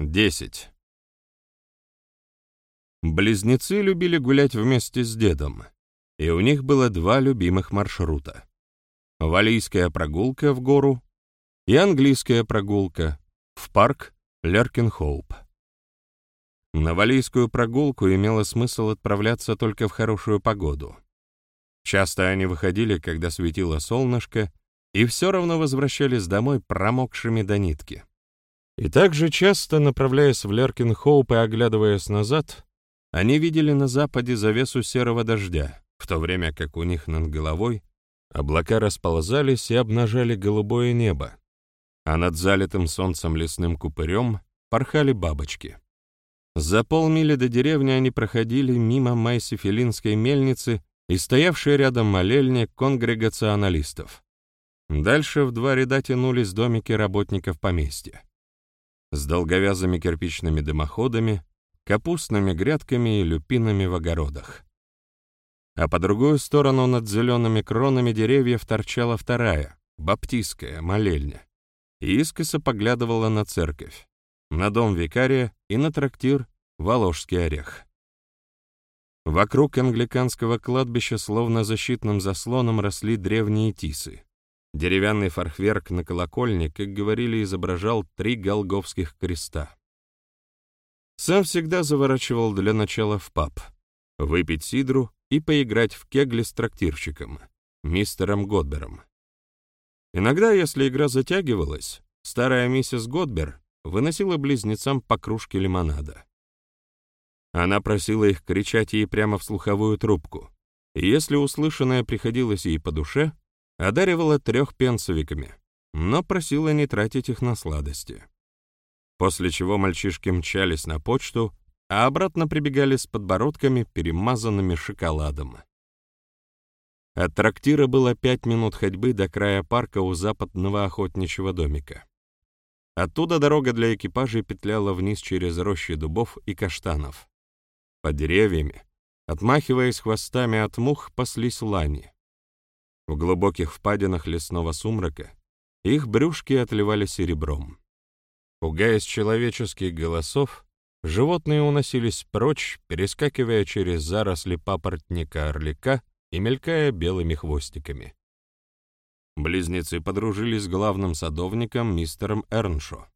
10. Близнецы любили гулять вместе с дедом, и у них было два любимых маршрута. Валийская прогулка в гору и английская прогулка в парк Леркинхоуп. На валийскую прогулку имело смысл отправляться только в хорошую погоду. Часто они выходили, когда светило солнышко, и все равно возвращались домой промокшими до нитки. И также часто, направляясь в Леркинхоуп и оглядываясь назад, они видели на западе завесу серого дождя, в то время как у них над головой облака расползались и обнажали голубое небо, а над залитым солнцем лесным купырем порхали бабочки. За полмили до деревни они проходили мимо Майсифилинской мельницы и стоявшей рядом молельни конгрегационалистов. Дальше в два ряда тянулись домики работников поместья с долговязыми кирпичными дымоходами, капустными грядками и люпинами в огородах. А по другую сторону над зелеными кронами деревьев торчала вторая, баптистская, молельня, и искоса поглядывала на церковь, на дом викария и на трактир «Воложский орех». Вокруг англиканского кладбища словно защитным заслоном росли древние тисы. Деревянный фархверк на колокольне, как говорили, изображал три голговских креста. Сам всегда заворачивал для начала в паб, выпить сидру и поиграть в кегли с трактирщиком, мистером Годбером. Иногда, если игра затягивалась, старая миссис Годбер выносила близнецам по кружке лимонада. Она просила их кричать ей прямо в слуховую трубку, и если услышанное приходилось ей по душе, одаривала трехпенсовиками, но просила не тратить их на сладости. После чего мальчишки мчались на почту, а обратно прибегали с подбородками, перемазанными шоколадом. От трактира было пять минут ходьбы до края парка у западного охотничьего домика. Оттуда дорога для экипажей петляла вниз через рощи дубов и каштанов. Под деревьями, отмахиваясь хвостами от мух, паслись лани. В глубоких впадинах лесного сумрака их брюшки отливали серебром. Пугаясь человеческих голосов, животные уносились прочь, перескакивая через заросли папоротника-орлика и мелькая белыми хвостиками. Близнецы подружились с главным садовником мистером Эрншо.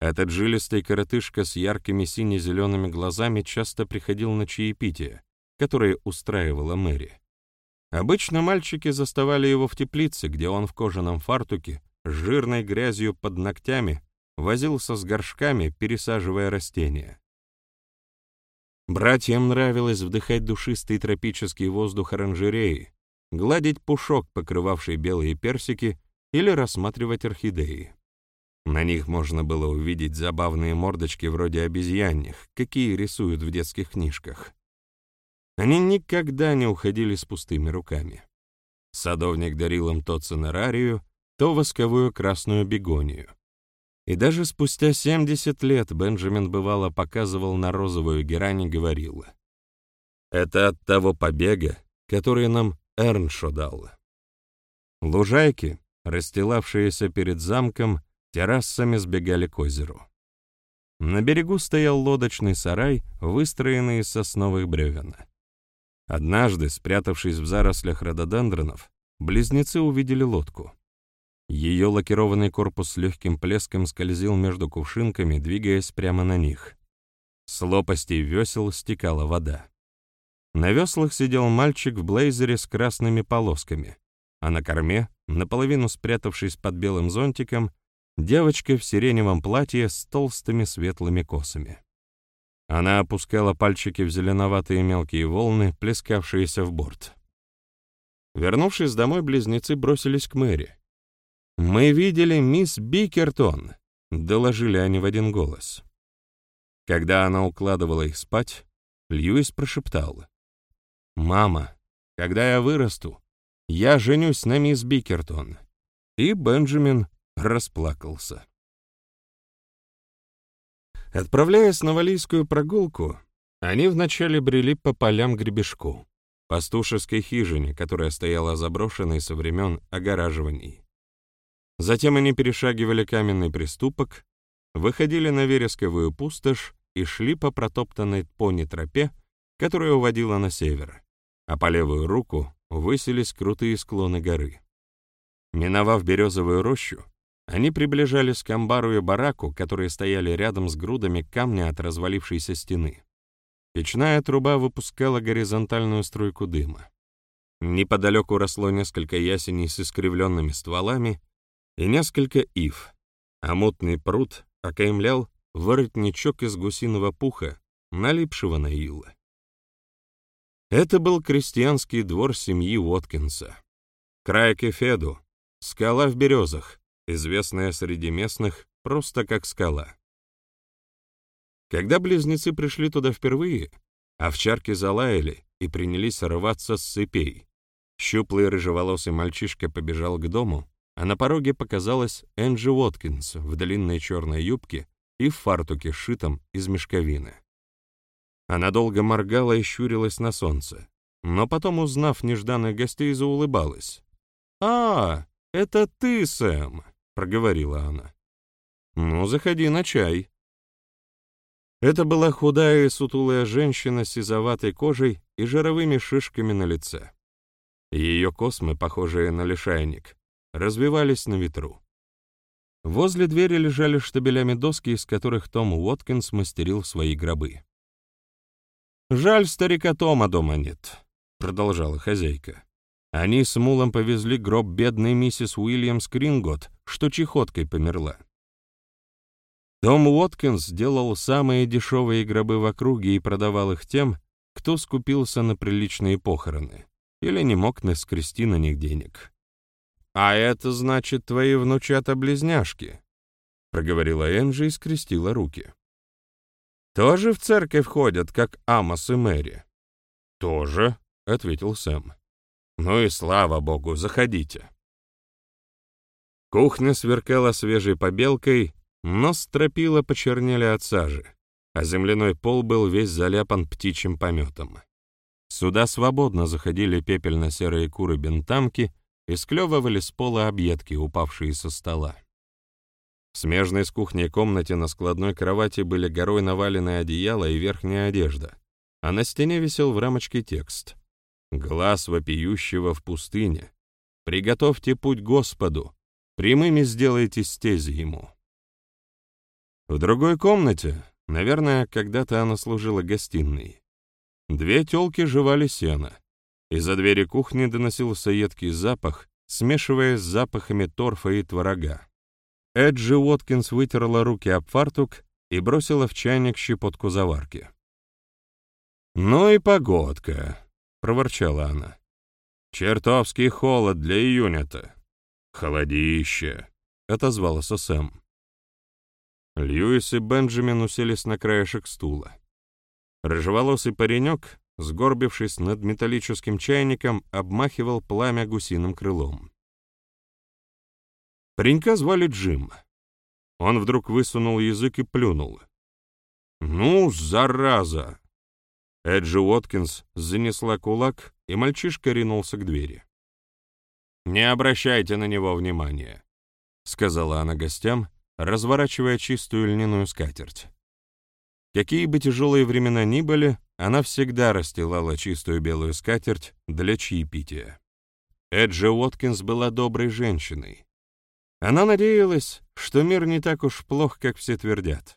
Этот жилистый коротышка с яркими сине-зелеными глазами часто приходил на чаепитие, которое устраивала Мэри. Обычно мальчики заставали его в теплице, где он в кожаном фартуке, с жирной грязью под ногтями, возился с горшками, пересаживая растения. Братьям нравилось вдыхать душистый тропический воздух оранжереи, гладить пушок, покрывавший белые персики, или рассматривать орхидеи. На них можно было увидеть забавные мордочки вроде обезьянных, какие рисуют в детских книжках. Они никогда не уходили с пустыми руками. Садовник дарил им то цинерарию, то восковую красную бегонию. И даже спустя 70 лет Бенджамин бывало показывал на розовую герань и говорил, «Это от того побега, который нам Эрншо дал». Лужайки, расстилавшиеся перед замком, террасами сбегали к озеру. На берегу стоял лодочный сарай, выстроенный из сосновых бревен. Однажды, спрятавшись в зарослях рододендронов, близнецы увидели лодку. Ее лакированный корпус с легким плеском скользил между кувшинками, двигаясь прямо на них. С лопастей весел стекала вода. На веслах сидел мальчик в блейзере с красными полосками, а на корме, наполовину спрятавшись под белым зонтиком, девочка в сиреневом платье с толстыми светлыми косами. Она опускала пальчики в зеленоватые мелкие волны, плескавшиеся в борт. Вернувшись домой, близнецы бросились к Мэри. «Мы видели мисс Бикертон», — доложили они в один голос. Когда она укладывала их спать, Льюис прошептал. «Мама, когда я вырасту, я женюсь на мисс Бикертон». И Бенджамин расплакался. Отправляясь на валийскую прогулку, они вначале брели по полям гребешку, пастушеской хижине, которая стояла заброшенной со времен огораживаний. Затем они перешагивали каменный приступок, выходили на вересковую пустошь и шли по протоптанной пони тропе, которая уводила на север, а по левую руку высились крутые склоны горы. Миновав березовую рощу, они приближались к амбару и бараку, которые стояли рядом с грудами камня от развалившейся стены. Печная труба выпускала горизонтальную струйку дыма. Неподалеку росло несколько ясеней с искривленными стволами и несколько ив, а мутный пруд окаймлял воротничок из гусиного пуха, налипшего на ила. Это был крестьянский двор семьи Уоткинса. Край Кефеду, скала в березах, известная среди местных просто как скала. Когда близнецы пришли туда впервые, овчарки залаяли и принялись рваться с цепей. Щуплый рыжеволосый мальчишка побежал к дому, а на пороге показалась Энджи Уоткинс в длинной черной юбке и в фартуке, сшитом из мешковины. Она долго моргала и щурилась на солнце, но потом, узнав нежданных гостей, заулыбалась. «А, это ты, Сэм!» — проговорила она. «Ну, заходи на чай». Это была худая и сутулая женщина с сизоватой кожей и жировыми шишками на лице. Ее космы, похожие на лишайник, развивались на ветру. Возле двери лежали штабелями доски, из которых Том Уоткинс мастерил свои гробы. «Жаль, старика Тома дома нет», — продолжала хозяйка. Они с Мулом повезли гроб бедной миссис Уильямс Крингот, что чехоткой померла. Том Уоткинс делал самые дешевые гробы в округе и продавал их тем, кто скупился на приличные похороны или не мог наскрести на них денег. «А это значит твои внучата-близняшки», — проговорила Энджи и скрестила руки. «Тоже в церковь ходят, как Амос и Мэри?» «Тоже», — ответил Сэм. «Ну и слава богу, заходите». Кухня сверкала свежей побелкой, но стропила почернели от сажи, а земляной пол был весь заляпан птичьим пометом. Сюда свободно заходили пепельно-серые куры-бентамки и склевывали с пола объедки, упавшие со стола. В смежной с кухней комнате на складной кровати были горой навалены одеяло и верхняя одежда, а на стене висел в рамочке текст «Глаз вопиющего в пустыне. Приготовьте путь Господу, прямыми сделайте стези Ему». В другой комнате, наверное, когда-то она служила гостиной, две тёлки жевали сено, из-за двери кухни доносился едкий запах, смешиваясь с запахами торфа и творога. Эджи Уоткинс вытерла руки об фартук и бросила в чайник щепотку заварки. «Ну и погодка», — проворчала она. «Чертовский холод для июня-то». «Холодище», — отозвался Сэм. Льюис и Бенджамин уселись на краешек стула. Рыжеволосый паренек, сгорбившись над металлическим чайником, обмахивал пламя гусиным крылом. Паренька звали Джим. Он вдруг высунул язык и плюнул. «Ну, зараза!» Эджи Уоткинс занесла кулак, и мальчишка ринулся к двери. «Не обращайте на него внимания», — сказала она гостям, разворачивая чистую льняную скатерть. Какие бы тяжелые времена ни были, она всегда расстилала чистую белую скатерть для чаепития. Эджи Уоткинс была доброй женщиной. Она надеялась, что мир не так уж плох, как все твердят.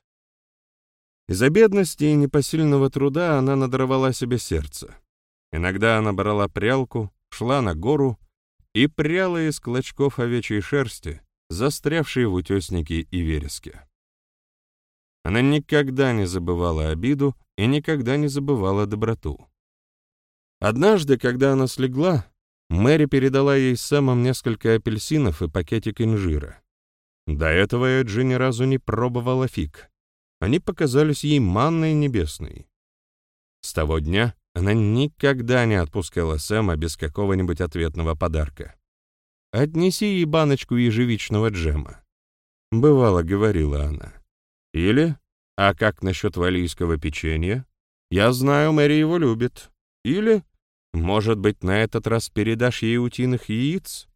Из-за бедности и непосильного труда она надорвала себе сердце. Иногда она брала прялку, шла на гору и пряла из клочков овечьей шерсти, застрявшей в утеснике и вереске. Она никогда не забывала обиду и никогда не забывала доброту. Однажды, когда она слегла, Мэри передала ей самым несколько апельсинов и пакетик инжира. До этого Эджи ни разу не пробовала фиг. Они показались ей манной небесной. С того дня она никогда не отпускала Сэма без какого-нибудь ответного подарка. «Отнеси ей баночку ежевичного джема», — бывало говорила она. Или, а как насчет валийского печенья? Я знаю, Мэри его любит. Или, может быть, на этот раз передашь ей утиных яиц?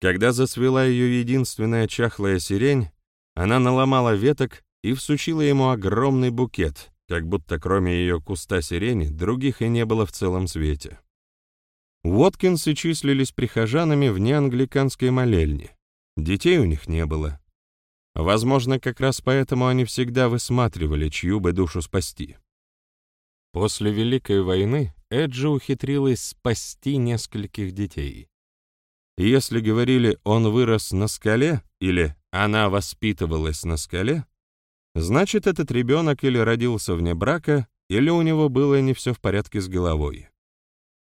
Когда зацвела ее единственная чахлая сирень, она наломала веток и всучила ему огромный букет, как будто кроме ее куста сирени других и не было в целом свете. Уоткинсы числились прихожанами в неангликанской молельне. Детей у них не было. Возможно, как раз поэтому они всегда высматривали, чью бы душу спасти. После Великой войны Эджи ухитрилась спасти нескольких детей. Если говорили «он вырос на скале» или «она воспитывалась на скале», значит, этот ребенок или родился вне брака, или у него было не все в порядке с головой.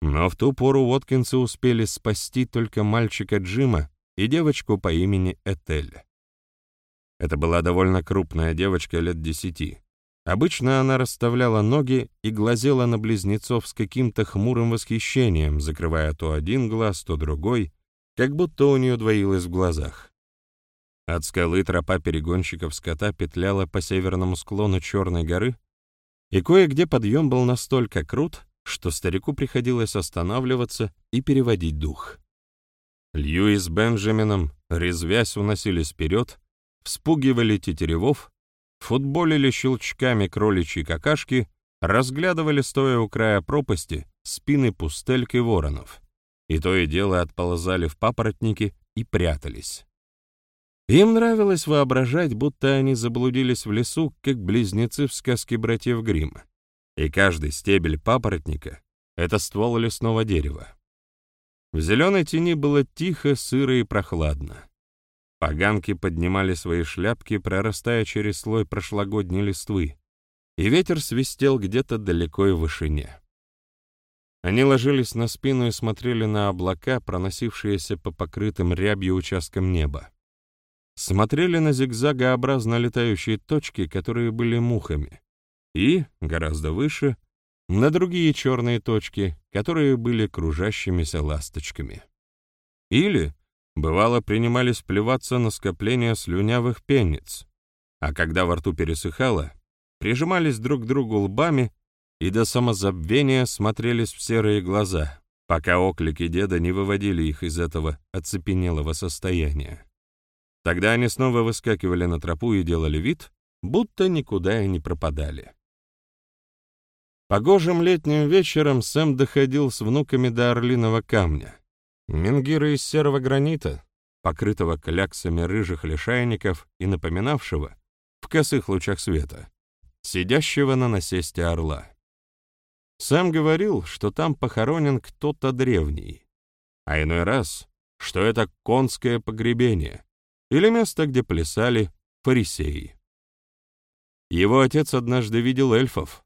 Но в ту пору Уоткинсы успели спасти только мальчика Джима и девочку по имени Этель. Это была довольно крупная девочка лет десяти. Обычно она расставляла ноги и глазела на близнецов с каким-то хмурым восхищением, закрывая то один глаз, то другой, как будто у нее двоилось в глазах. От скалы тропа перегонщиков скота петляла по северному склону Черной горы, и кое-где подъем был настолько крут, что старику приходилось останавливаться и переводить дух. Льюи с Бенджамином, резвясь, уносились вперед, вспугивали тетеревов, футболили щелчками кроличьи какашки, разглядывали, стоя у края пропасти, спины пустельки воронов, и то и дело отползали в папоротники и прятались. Им нравилось воображать, будто они заблудились в лесу, как близнецы в сказке братьев Гримма и каждый стебель папоротника — это ствол лесного дерева. В зеленой тени было тихо, сыро и прохладно. Поганки поднимали свои шляпки, прорастая через слой прошлогодней листвы, и ветер свистел где-то далеко и в вышине. Они ложились на спину и смотрели на облака, проносившиеся по покрытым рябью участкам неба. Смотрели на зигзагообразно летающие точки, которые были мухами, и, гораздо выше, на другие черные точки, которые были кружащимися ласточками. Или, бывало, принимались плеваться на скопление слюнявых пенниц, а когда во рту пересыхало, прижимались друг к другу лбами и до самозабвения смотрелись в серые глаза, пока оклики деда не выводили их из этого оцепенелого состояния. Тогда они снова выскакивали на тропу и делали вид, будто никуда и не пропадали. Погожим летним вечером Сэм доходил с внуками до Орлиного камня. Менгира из серого гранита, покрытого кляксами рыжих лишайников и напоминавшего, в косых лучах света, сидящего на насесте орла. Сэм говорил, что там похоронен кто-то древний, а иной раз, что это конское погребение или место, где плясали фарисеи. Его отец однажды видел эльфов,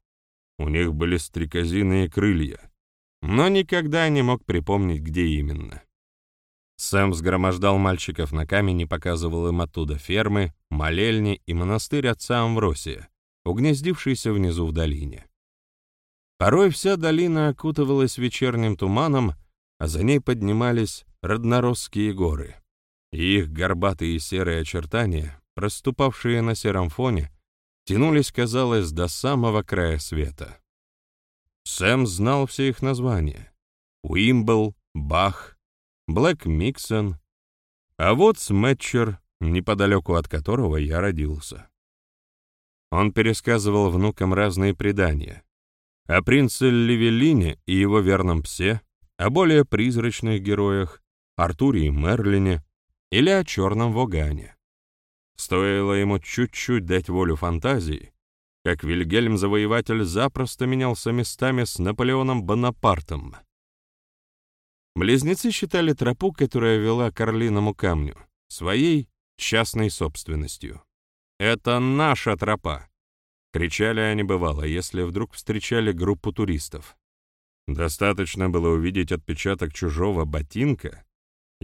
у них были стрекозиные крылья, но никогда не мог припомнить, где именно. Сэм сгромождал мальчиков на камень и показывал им оттуда фермы, молельни и монастырь отца Амвросия, угнездившийся внизу в долине. Порой вся долина окутывалась вечерним туманом, а за ней поднимались родноросские горы, их горбатые серые очертания, проступавшие на сером фоне, тянулись, казалось, до самого края света. Сэм знал все их названия. Уимбл, Бах, Блэк Миксон, а вот Сметчер, неподалеку от которого я родился. Он пересказывал внукам разные предания. О принце Левелине и его верном псе, о более призрачных героях, Артуре и Мерлине или о черном Вогане. Стоило ему чуть-чуть дать волю фантазии, как Вильгельм-завоеватель запросто менялся местами с Наполеоном Бонапартом. Близнецы считали тропу, которая вела к Орлиному камню, своей частной собственностью. «Это наша тропа!» — кричали они бывало, если вдруг встречали группу туристов. Достаточно было увидеть отпечаток чужого ботинка,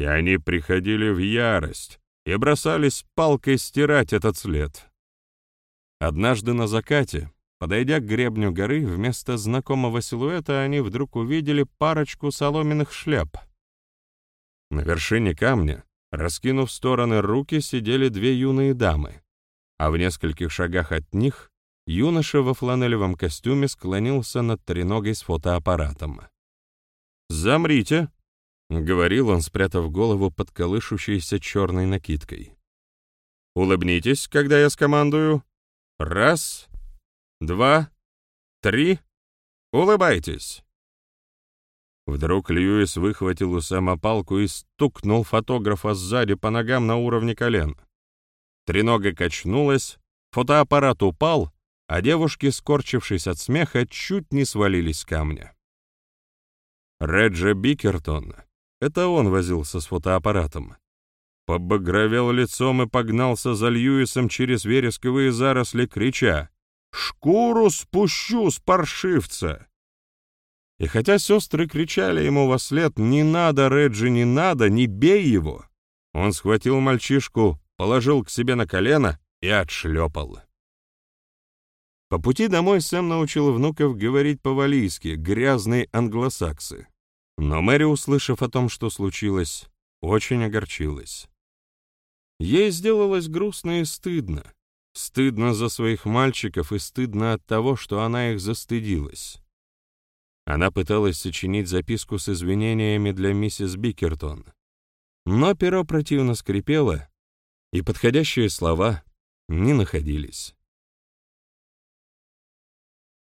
и они приходили в ярость, и бросались палкой стирать этот след. Однажды на закате, подойдя к гребню горы, вместо знакомого силуэта они вдруг увидели парочку соломенных шляп. На вершине камня, раскинув в стороны руки, сидели две юные дамы, а в нескольких шагах от них юноша во фланелевом костюме склонился над треногой с фотоаппаратом. «Замрите!» — говорил он, спрятав голову под колышущейся черной накидкой. Улыбнитесь, когда я скомандую. Раз, два, три. Улыбайтесь. Вдруг Льюис выхватил у Сэма палку и стукнул фотографа сзади по ногам на уровне колен. Тренога качнулась, фотоаппарат упал, а девушки, скорчившись от смеха, чуть не свалились с камня. Реджи Бикертон, это он возился с фотоаппаратом, побагровел лицом и погнался за Льюисом через вересковые заросли, крича «Шкуру спущу с паршивца!» И хотя сестры кричали ему во след «Не надо, Реджи, не надо, не бей его!», он схватил мальчишку, положил к себе на колено и отшлепал. По пути домой Сэм научил внуков говорить по-валийски, грязные англосаксы. Но Мэри, услышав о том, что случилось, очень огорчилась. Ей сделалось грустно и стыдно. Стыдно за своих мальчиков и стыдно от того, что она их застыдилась. Она пыталась сочинить записку с извинениями для миссис Бикертон, но перо противно скрипело, и подходящие слова не находились.